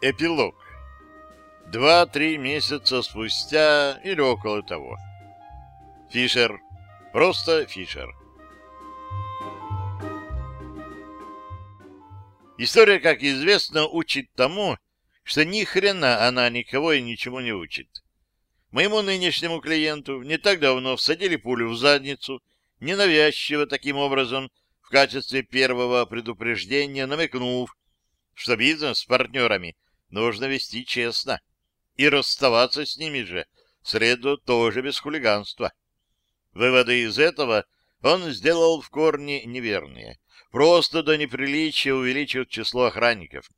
Эпилог. Два-три месяца спустя или около того. Фишер. Просто Фишер. История, как известно, учит тому, что ни хрена она никого и ничему не учит. Моему нынешнему клиенту не так давно всадили пулю в задницу, ненавязчиво таким образом в качестве первого предупреждения намекнув, что бизнес с партнерами нужно вести честно, и расставаться с ними же следует тоже без хулиганства. Выводы из этого он сделал в корне неверные. Просто до неприличия увеличил число охранников.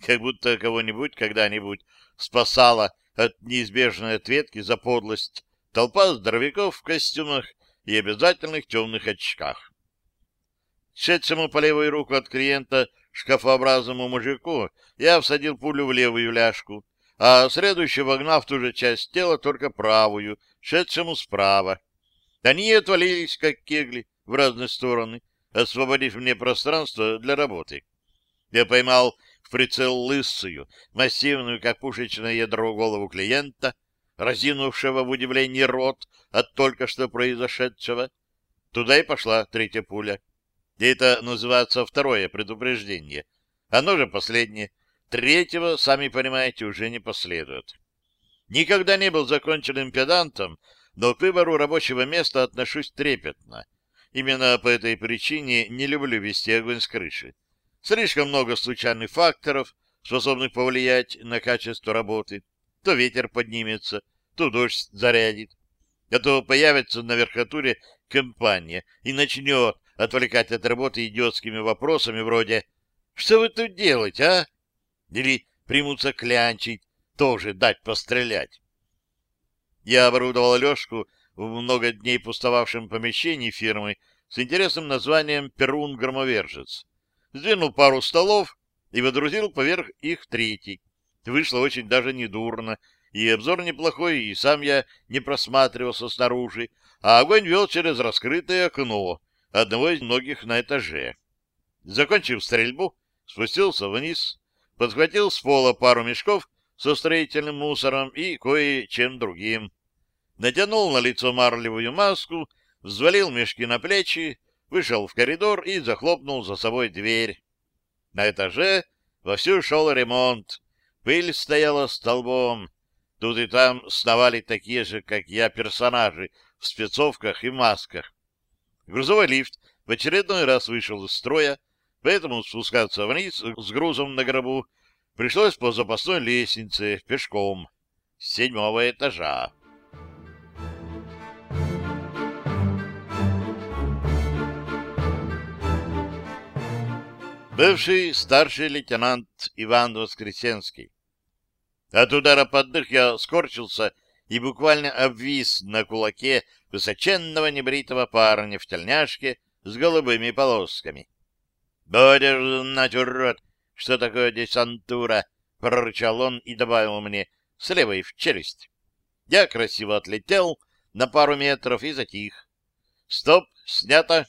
Как будто кого-нибудь когда-нибудь спасала от неизбежной ответки за подлость толпа здоровяков в костюмах и обязательных темных очках. Шедшему по левую руку от клиента шкафообразному мужику я всадил пулю в левую ляжку, а следующий вогнав ту же часть тела, только правую, шедшему справа. Они отвалились, как кегли, в разные стороны, освободив мне пространство для работы. Я поймал в прицел лысую, массивную, как пушечное ядро, голову клиента, разинувшего в удивлении рот от только что произошедшего. Туда и пошла третья пуля. И это называется второе предупреждение. Оно же последнее. Третьего, сами понимаете, уже не последует. Никогда не был законченным педантом, но к выбору рабочего места отношусь трепетно. Именно по этой причине не люблю вести огонь с крыши. Слишком много случайных факторов, способных повлиять на качество работы. То ветер поднимется, то дождь зарядит, а то появится на верхотуре компания и начнет отвлекать от работы идиотскими вопросами вроде «Что вы тут делаете, а?» Или примутся клянчить, тоже дать пострелять. Я оборудовал Лешку в много дней пустовавшем помещении фирмы с интересным названием «Перун-громовержец». Сдвинул пару столов и водрузил поверх их третий. Вышло очень даже недурно, и обзор неплохой, и сам я не просматривался снаружи, а огонь вел через раскрытое окно одного из многих на этаже. Закончив стрельбу, спустился вниз, подхватил с пола пару мешков со строительным мусором и кое-чем другим. Натянул на лицо марлевую маску, взвалил мешки на плечи, вышел в коридор и захлопнул за собой дверь. На этаже вовсю шел ремонт. Пыль стояла столбом. Тут и там сновали такие же, как я, персонажи в спецовках и масках. Грузовой лифт в очередной раз вышел из строя, поэтому спускаться вниз с грузом на гробу пришлось по запасной лестнице пешком с седьмого этажа. Бывший старший лейтенант Иван Воскресенский. От удара под дых я скорчился и буквально обвис на кулаке высоченного небритого парня в тельняшке с голубыми полосками. — Будешь знать, урод, что такое десантура! — прорычал он и добавил мне с левой в челюсть. Я красиво отлетел на пару метров и затих. Стоп, снято.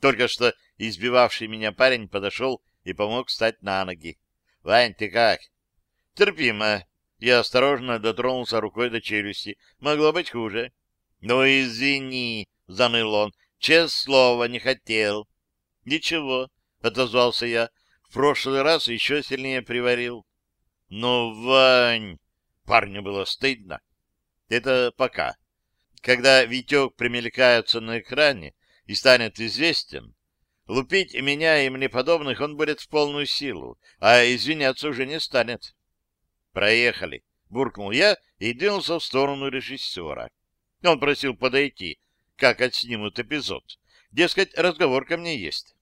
Только что избивавший меня парень подошел и помог встать на ноги. — Вань, ты как? — Терпимо. Я осторожно дотронулся рукой до челюсти. Могло быть хуже. — Ну, извини, — заныл он. — Честное слово, не хотел. — Ничего, — отозвался я. В прошлый раз еще сильнее приварил. — Ну, Вань... Парню было стыдно. Это пока. Когда Витек примелькается на экране и станет известен, лупить меня и мне подобных он будет в полную силу, а извиняться уже не станет. «Проехали!» — буркнул я и двинулся в сторону режиссера. Он просил подойти, как отснимут эпизод. Дескать, разговор ко мне есть.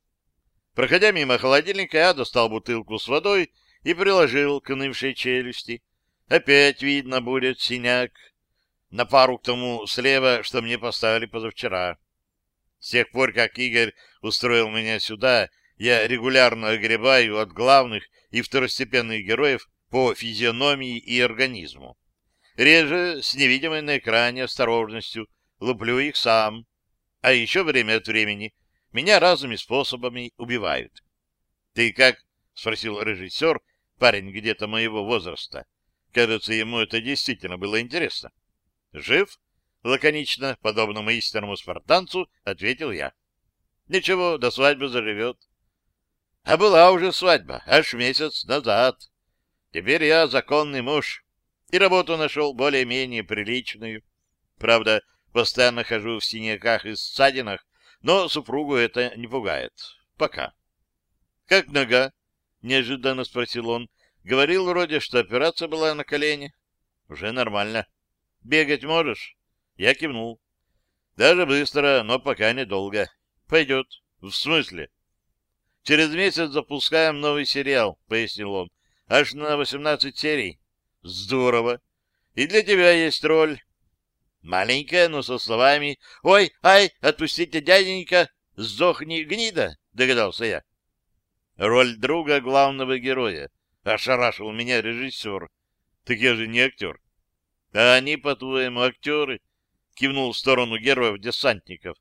Проходя мимо холодильника, я достал бутылку с водой и приложил к нывшей челюсти. Опять видно будет синяк. На пару к тому слева, что мне поставили позавчера. С тех пор, как Игорь устроил меня сюда, я регулярно огребаю от главных и второстепенных героев по физиономии и организму. Реже с невидимой на экране осторожностью луплю их сам. А еще время от времени меня разными способами убивают. — Ты как? — спросил режиссер, парень где-то моего возраста. Кажется, ему это действительно было интересно. «Жив?» — лаконично, подобному истинному спартанцу, ответил я. «Ничего, до свадьбы заживет». А была уже свадьба, аж месяц назад. Теперь я законный муж, и работу нашел более-менее приличную. Правда, постоянно хожу в синяках и ссадинах, но супругу это не пугает. Пока. — Как нога? — неожиданно спросил он. Говорил вроде, что операция была на колене. — Уже нормально. — Бегать можешь? Я кивнул. — Даже быстро, но пока недолго. — Пойдет. — В смысле? — Через месяц запускаем новый сериал, — пояснил он. — Аж на 18 серий. — Здорово. И для тебя есть роль. Маленькая, но со словами «Ой, ай, отпустите дяденька, сдохни, гнида!» — догадался я. Роль друга главного героя. Ошарашил меня режиссер. Так я же не актер. А они, по-твоему, актеры? Кивнул в сторону героев-десантников.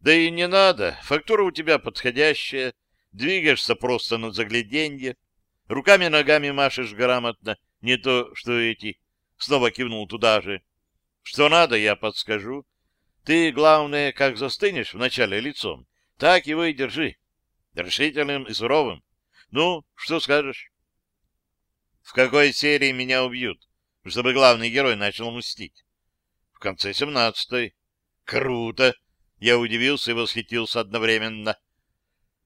Да и не надо. Фактура у тебя подходящая. Двигаешься просто на загляденье. Руками-ногами машешь грамотно. Не то, что эти. Снова кивнул туда же. Что надо, я подскажу. Ты, главное, как застынешь вначале лицом, так его и держи. Решительным и суровым. Ну, что скажешь? В какой серии меня убьют, чтобы главный герой начал мстить? В конце семнадцатой. Круто! Я удивился и восхитился одновременно.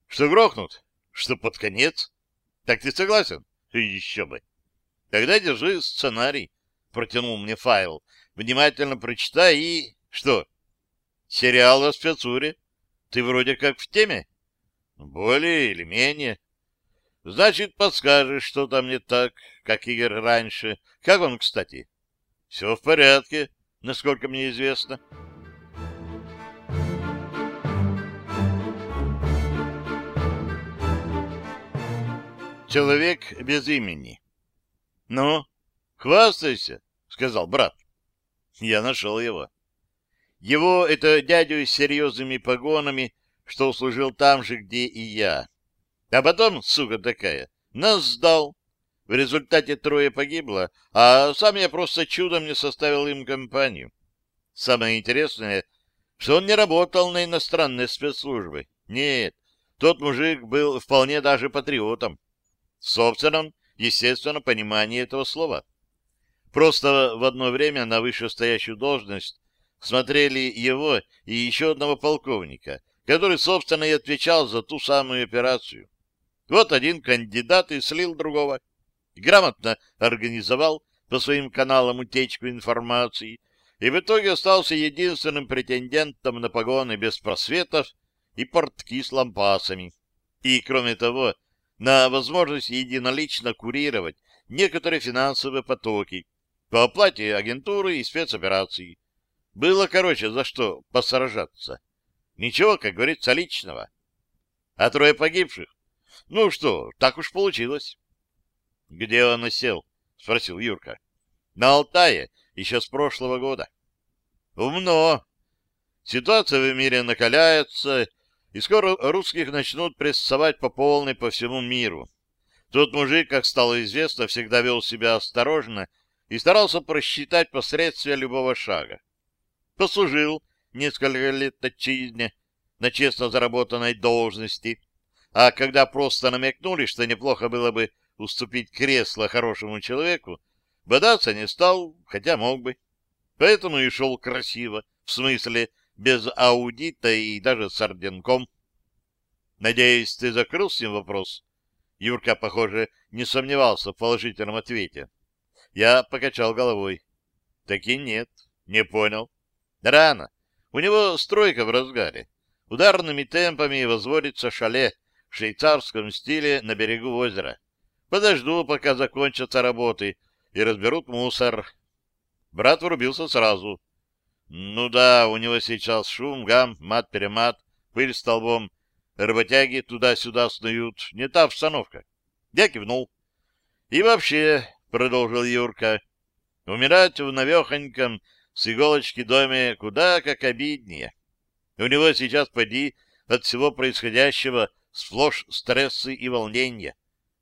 Что грохнут? Что под конец? Так ты согласен? Еще бы. Тогда держи сценарий. Протянул мне файл внимательно прочитай и... Что? Сериал о спецуре? Ты вроде как в теме? Более или менее. Значит, подскажешь, что там не так, как Игорь раньше. Как он, кстати? Все в порядке, насколько мне известно. Человек без имени. — Ну, хвастайся, — сказал брат. Я нашел его. Его — это дядю с серьезными погонами, что служил там же, где и я. А потом, сука такая, нас сдал. В результате трое погибло, а сам я просто чудом не составил им компанию. Самое интересное, что он не работал на иностранные спецслужбы. Нет, тот мужик был вполне даже патриотом. В собственном, естественно, понимании этого слова. Просто в одно время на вышестоящую должность смотрели его и еще одного полковника, который, собственно, и отвечал за ту самую операцию. Вот один кандидат и слил другого. Грамотно организовал по своим каналам утечку информации и в итоге остался единственным претендентом на погоны без просветов и портки с лампасами. И, кроме того, на возможность единолично курировать некоторые финансовые потоки, по оплате агентуры и спецопераций. Было, короче, за что посражаться. Ничего, как говорится, личного. А трое погибших? Ну что, так уж получилось. — Где он осел? — спросил Юрка. — На Алтае, еще с прошлого года. — Умно. Ситуация в мире накаляется, и скоро русских начнут прессовать по полной по всему миру. Тот мужик, как стало известно, всегда вел себя осторожно и старался просчитать последствия любого шага. Послужил несколько лет отчизне на честно заработанной должности, а когда просто намекнули, что неплохо было бы уступить кресло хорошему человеку, бодаться не стал, хотя мог бы. Поэтому и шел красиво, в смысле без аудита и даже с орденком. Надеюсь, ты закрыл с ним вопрос? Юрка, похоже, не сомневался в положительном ответе. Я покачал головой. Таки нет. Не понял. Рано. У него стройка в разгаре. Ударными темпами возводится шале в швейцарском стиле на берегу озера. Подожду, пока закончатся работы, и разберут мусор. Брат врубился сразу. Ну да, у него сейчас шум, гам, мат-перемат, пыль столбом. Работяги туда-сюда снуют. Не та обстановка. Я кивнул. И вообще, — продолжил Юрка, — умирать в навехоньком с иголочки доме куда как обиднее. У него сейчас, поди, от всего происходящего сплошь стрессы и волнения.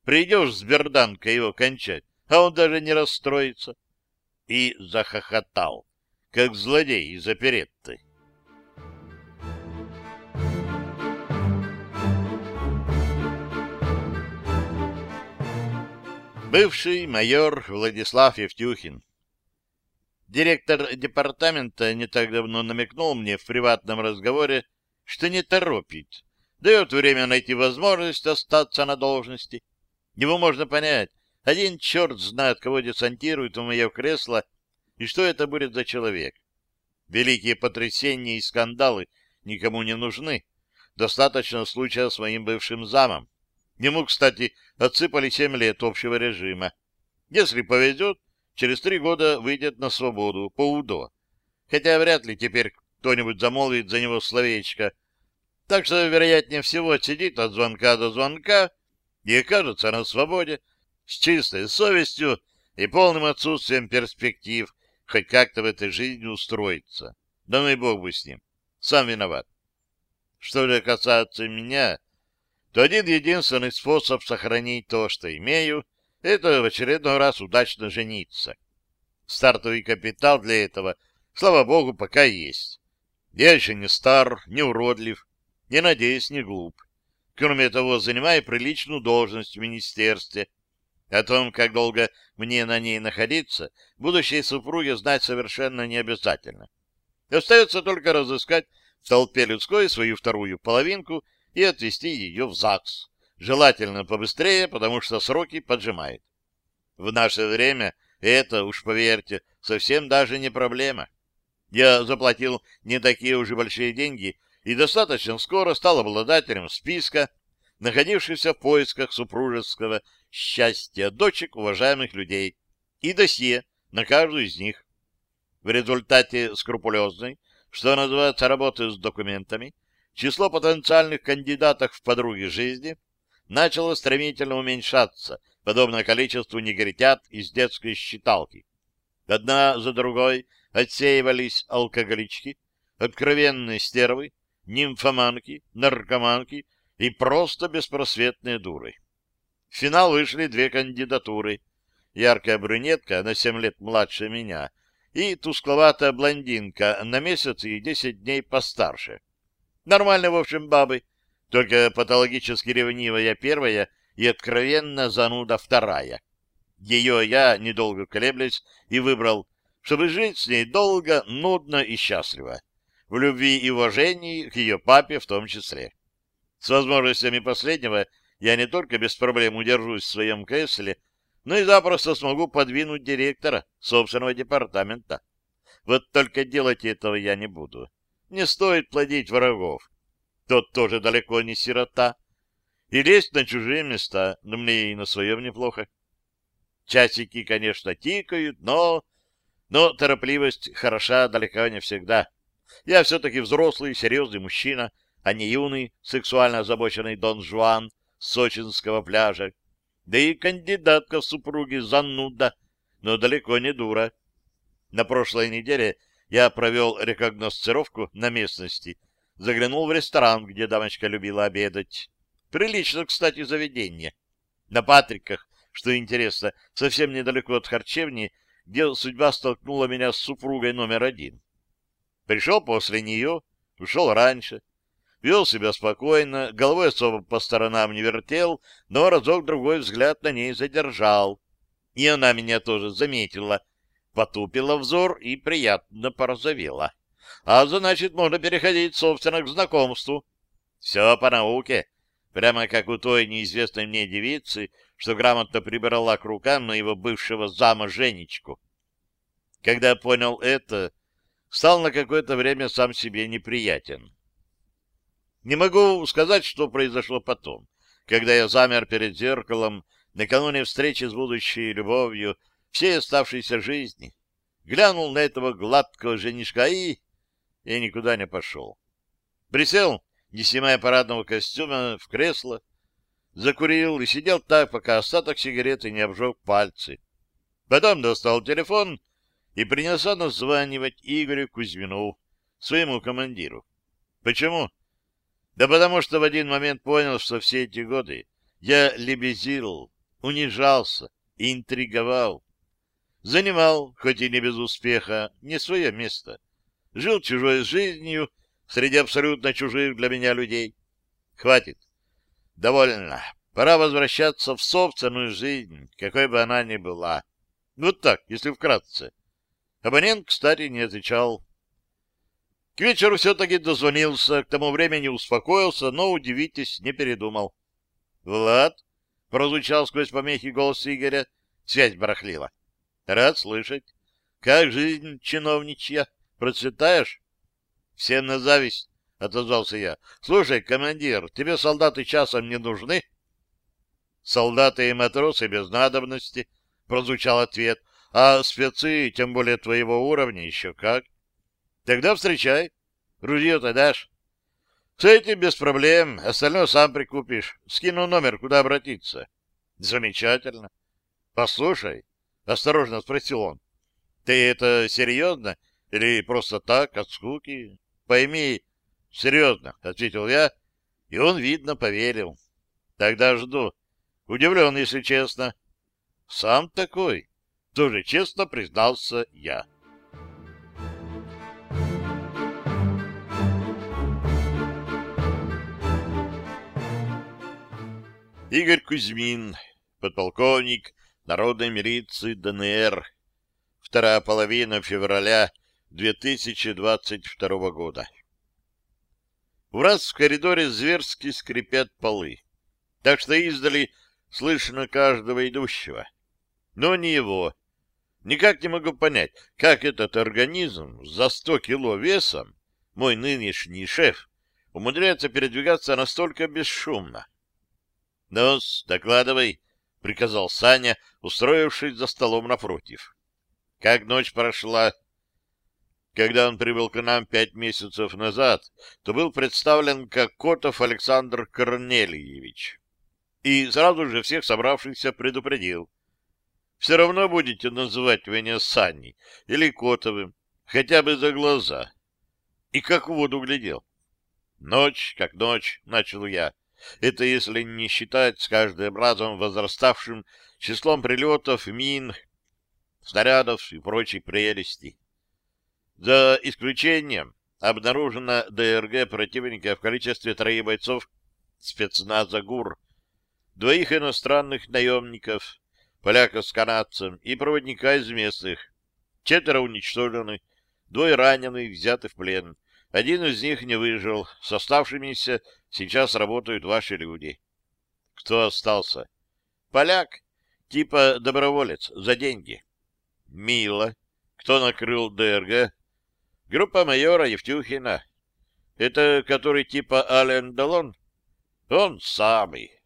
Придешь с берданкой его кончать, а он даже не расстроится. И захохотал, как злодей из оперетты. Бывший майор Владислав Евтюхин. Директор департамента не так давно намекнул мне в приватном разговоре, что не торопит, дает время найти возможность остаться на должности. Его можно понять. Один черт знает, кого десантирует в мое кресло, и что это будет за человек. Великие потрясения и скандалы никому не нужны. Достаточно случая с моим бывшим замом. Ему, кстати, отсыпали семь лет общего режима. Если повезет, через три года выйдет на свободу по УДО. Хотя вряд ли теперь кто-нибудь замолвит за него словечко. Так что, вероятнее всего, сидит от звонка до звонка и окажется на свободе с чистой совестью и полным отсутствием перспектив хоть как-то в этой жизни устроиться. Да ну и бог бы с ним. Сам виноват. Что же касается меня, то один единственный способ сохранить то, что имею, это в очередной раз удачно жениться. Стартовый капитал для этого, слава богу, пока есть. Я еще не стар, не уродлив, не надеюсь, не глуп. Кроме того, занимаю приличную должность в министерстве. О том, как долго мне на ней находиться, будущей супруге знать совершенно не обязательно. Остается только разыскать в толпе людской свою вторую половинку и отвезти ее в ЗАГС. Желательно побыстрее, потому что сроки поджимают. В наше время это, уж поверьте, совсем даже не проблема. Я заплатил не такие уже большие деньги и достаточно скоро стал обладателем списка, находившихся в поисках супружеского счастья дочек уважаемых людей, и досье на каждую из них. В результате скрупулезной, что называется, работы с документами, число потенциальных кандидатов в подруги жизни начало стремительно уменьшаться, подобно количеству негритят из детской считалки. Одна за другой отсеивались алкоголички, откровенные стервы, нимфоманки, наркоманки и просто беспросветные дуры. В финал вышли две кандидатуры. Яркая брюнетка на семь лет младше меня и тускловатая блондинка на месяц и десять дней постарше. Нормальные, в общем, бабы, только патологически ревнивая первая и откровенно зануда вторая. Ее я, недолго колеблясь, и выбрал, чтобы жить с ней долго, нудно и счастливо. В любви и уважении к ее папе в том числе. С возможностями последнего я не только без проблем удержусь в своем кресле, но и запросто смогу подвинуть директора собственного департамента. Вот только делать этого я не буду. Не стоит плодить врагов. Тот тоже далеко не сирота. И лезть на чужие места, но мне и на своем неплохо. Часики, конечно, тикают, но... Но торопливость хороша далеко не всегда. Я все-таки взрослый, серьезный мужчина, а не юный, сексуально озабоченный Дон Жуан с сочинского пляжа. Да и кандидатка в супруги зануда, но далеко не дура. На прошлой неделе я провел рекогносцировку на местности, заглянул в ресторан, где дамочка любила обедать. Прилично, кстати, заведение. На Патриках, что интересно, совсем недалеко от харчевни, где судьба столкнула меня с супругой номер один. Пришел после нее, ушел раньше. Вел себя спокойно, головой особо по сторонам не вертел, но разок-другой взгляд на ней задержал. И она меня тоже заметила — потупила взор и приятно порозовела. А значит, можно переходить, собственно, к знакомству. Все по науке, прямо как у той неизвестной мне девицы, что грамотно прибрала к рукам моего бывшего зама Женечку. Когда понял это, стал на какое-то время сам себе неприятен. Не могу сказать, что произошло потом, когда я замер перед зеркалом накануне встречи с будущей любовью, всей оставшейся жизни. Глянул на этого гладкого женишка и... Я никуда не пошел. Присел, не снимая парадного костюма, в кресло, закурил и сидел так, пока остаток сигареты не обжег пальцы. Потом достал телефон и принялся названивать Игорю Кузьмину, своему командиру. Почему? Да потому что в один момент понял, что все эти годы я лебезил, унижался, интриговал. Занимал, хоть и не без успеха, не свое место. Жил чужой жизнью среди абсолютно чужих для меня людей. Хватит. Довольно. Пора возвращаться в собственную жизнь, какой бы она ни была. Вот так, если вкратце. Абонент, кстати, не отвечал. К вечеру все-таки дозвонился, к тому времени успокоился, но, удивитесь, не передумал. — Влад? — прозвучал сквозь помехи голос Игоря. Связь барахлила. — Рад слышать. Как жизнь чиновничья? Процветаешь? — Всем на зависть, — отозвался я. — Слушай, командир, тебе солдаты часом не нужны? — Солдаты и матросы без надобности, — прозвучал ответ. — А спецы, тем более твоего уровня, еще как. — Тогда встречай. Ружье-то дашь? С этим без проблем, остальное сам прикупишь. Скину номер, куда обратиться. Замечательно. Послушай, осторожно спросил он, ты это серьезно или просто так, от скуки? Пойми, серьезно, ответил я, и он, видно, поверил. Тогда жду. Удивлен, если честно. Сам такой, тоже честно признался я. Игорь Кузьмин, подполковник Народной милиции ДНР. Вторая половина февраля 2022 года. У раз в коридоре зверски скрипят полы, так что издали слышно каждого идущего. Но не его. Никак не могу понять, как этот организм за 100 кило весом, мой нынешний шеф, умудряется передвигаться настолько бесшумно. «Нос, докладывай», — приказал Саня, устроившись за столом напротив. «Как ночь прошла?» Когда он прибыл к нам пять месяцев назад, то был представлен как Котов Александр Корнельевич. И сразу же всех собравшихся предупредил. Все равно будете называть меня Саней или Котовым, хотя бы за глаза. И как в воду глядел. Ночь, как ночь, начал я. Это если не считать с каждым разом возраставшим числом прилетов, мин, снарядов и прочей прелести. За исключением обнаружено ДРГ противника в количестве троих бойцов спецназа ГУР, двоих иностранных наемников, поляка с канадцем и проводника из местных. Четверо уничтожены, двое раненых взяты в плен. Один из них не выжил. С оставшимися сейчас работают ваши люди. Кто остался? Поляк, типа доброволец, за деньги. Мило. Кто накрыл ДРГ? Группа майора Евтюхина. Это который типа Ален Далон? Он самый.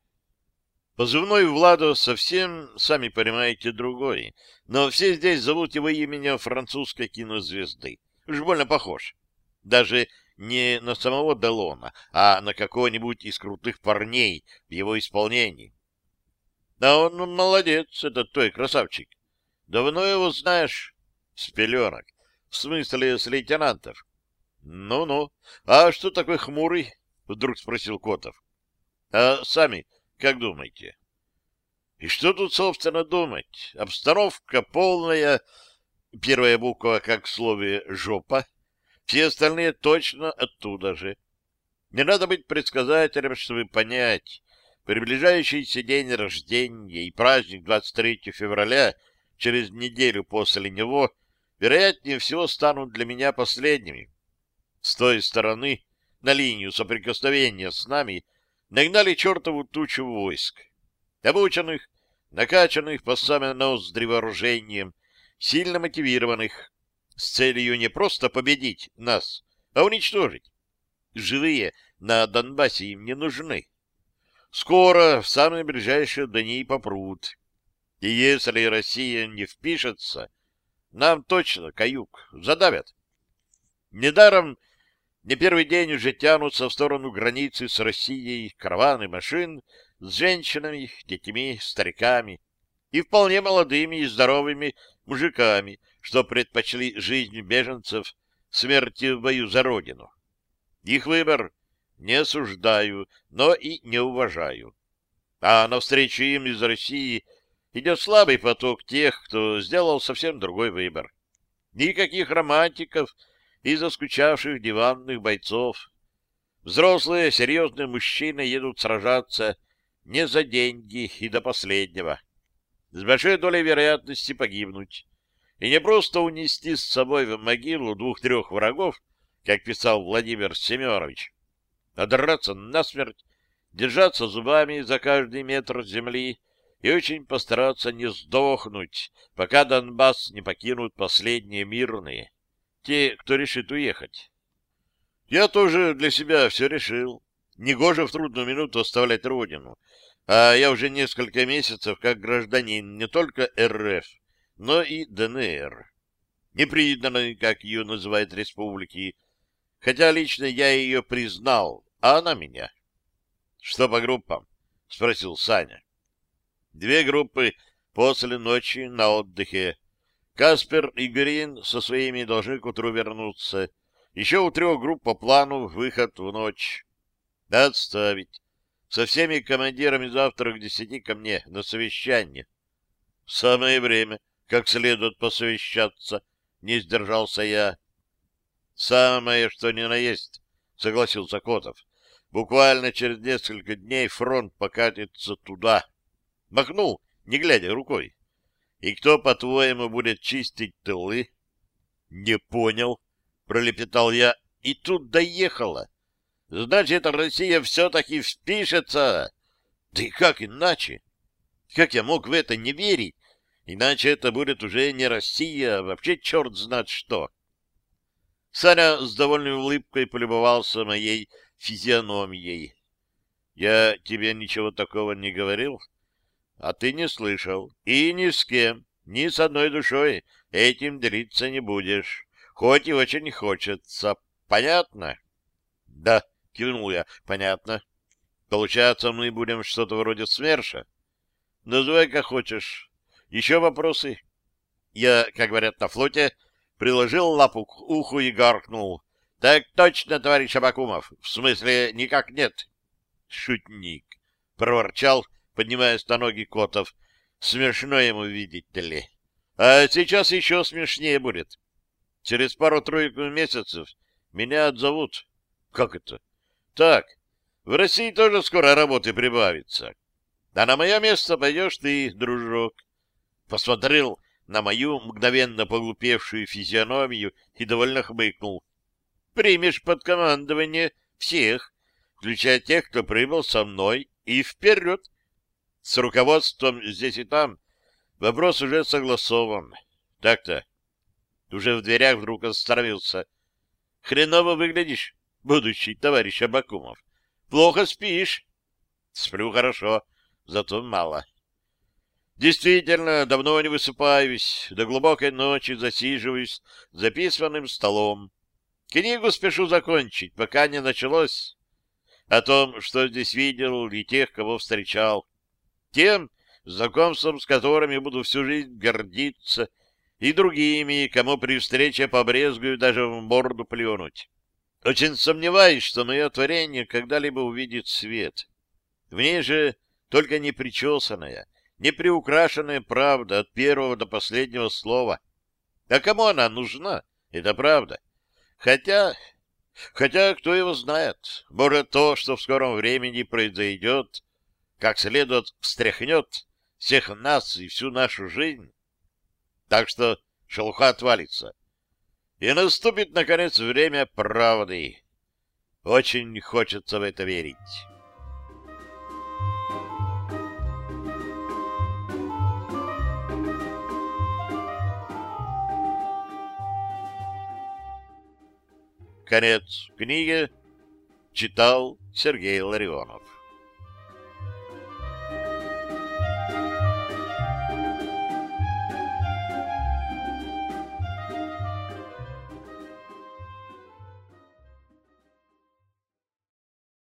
Позывной Владо совсем, сами понимаете, другой. Но все здесь зовут его именем французской кинозвезды. Уж больно похож даже не на самого Делона, а на какого-нибудь из крутых парней в его исполнении. Да он молодец, этот твой красавчик. Давно его знаешь? С пеленок. В смысле, с лейтенантов. Ну-ну. А что такой хмурый? Вдруг спросил Котов. А сами как думаете? И что тут, собственно, думать? Обстановка полная. Первая буква, как в слове «жопа», все остальные точно оттуда же. Не надо быть предсказателем, чтобы понять. Приближающийся день рождения и праздник 23 февраля через неделю после него, вероятнее всего, станут для меня последними. С той стороны, на линию соприкосновения с нами, нагнали чертову тучу войск. Обученных, накачанных по самое ноздри вооружением, сильно мотивированных, с целью не просто победить нас, а уничтожить. Живые на Донбассе им не нужны. Скоро, в самые ближайшие дни, попрут. И если Россия не впишется, нам точно каюк задавят. Недаром не первый день уже тянутся в сторону границы с Россией караваны машин с женщинами, детьми, стариками и вполне молодыми и здоровыми мужиками, что предпочли жизнь беженцев смерти в бою за родину. Их выбор не осуждаю, но и не уважаю. а навстречу им из России идет слабый поток тех, кто сделал совсем другой выбор. Никаких романтиков и заскучавших диванных бойцов. Взрослые, серьезные мужчины едут сражаться не за деньги и до последнего. С большой долей вероятности погибнуть. И не просто унести с собой в могилу двух-трех врагов, как писал Владимир Семенович, а драться насмерть, держаться зубами за каждый метр земли и очень постараться не сдохнуть, пока Донбасс не покинут последние мирные, те, кто решит уехать. Я тоже для себя все решил. Негоже в трудную минуту оставлять родину, а я уже несколько месяцев как гражданин не только РФ, но и ДНР. Непризнанной, как ее называют республики, хотя лично я ее признал, а она меня. — Что по группам? — спросил Саня. Две группы после ночи на отдыхе. Каспер и Грин со своими должны к утру вернуться. Еще у трех групп по плану выход в ночь. Отставить. Со всеми командирами завтра к десяти ко мне на совещание. Самое время, как следует посовещаться, не сдержался я. Самое, что ни на есть, согласился Котов. Буквально через несколько дней фронт покатится туда. Махнул, не глядя рукой. И кто, по-твоему, будет чистить тылы? Не понял, пролепетал я, и тут доехала. Значит, Россия все-таки впишется. Да и как иначе? Как я мог в это не верить? Иначе это будет уже не Россия, а вообще черт знает что. Саня с довольной улыбкой полюбовался моей физиономией. Я тебе ничего такого не говорил? А ты не слышал. И ни с кем, ни с одной душой этим делиться не будешь. Хоть и очень хочется. Понятно? Да, кивнул я. Понятно. Получается, мы будем что-то вроде СМЕРШа? Называй как хочешь. Еще вопросы? Я, как говорят на флоте, приложил лапу к уху и гаркнул. — Так точно, товарищ Абакумов. В смысле, никак нет. — Шутник, — проворчал поднимаясь на ноги Котов. Смешно ему, видите ли. А сейчас еще смешнее будет. Через пару-тройку месяцев меня отзовут. Как это? Так, в России тоже скоро работы прибавится. А на мое место пойдешь ты, дружок. Посмотрел на мою мгновенно поглупевшую физиономию и довольно хмыкнул. Примешь под командование всех, включая тех, кто прибыл со мной, и вперед. С руководством здесь и там вопрос уже согласован. Так-то. Уже в дверях вдруг остановился. Хреново выглядишь, будущий товарищ Абакумов. Плохо спишь. Сплю хорошо, зато мало. Действительно, давно не высыпаюсь, до глубокой ночи засиживаюсь за письменным столом. Книгу спешу закончить, пока не началось. О том, что здесь видел и тех, кого встречал тем, знакомством с которыми буду всю жизнь гордиться, и другими, кому при встрече побрезгую даже в морду плюнуть. Очень сомневаюсь, что мое творение когда-либо увидит свет. В ней же только непричесанная, неприукрашенная правда от первого до последнего слова. А кому она нужна? Это правда. Хотя... Хотя, кто его знает, может, то, что в скором времени произойдет, как следует встряхнет всех нас и всю нашу жизнь. Так что шелуха отвалится. И наступит, наконец, время правды. Очень хочется в это верить. Конец книги читал Сергей Ларионов.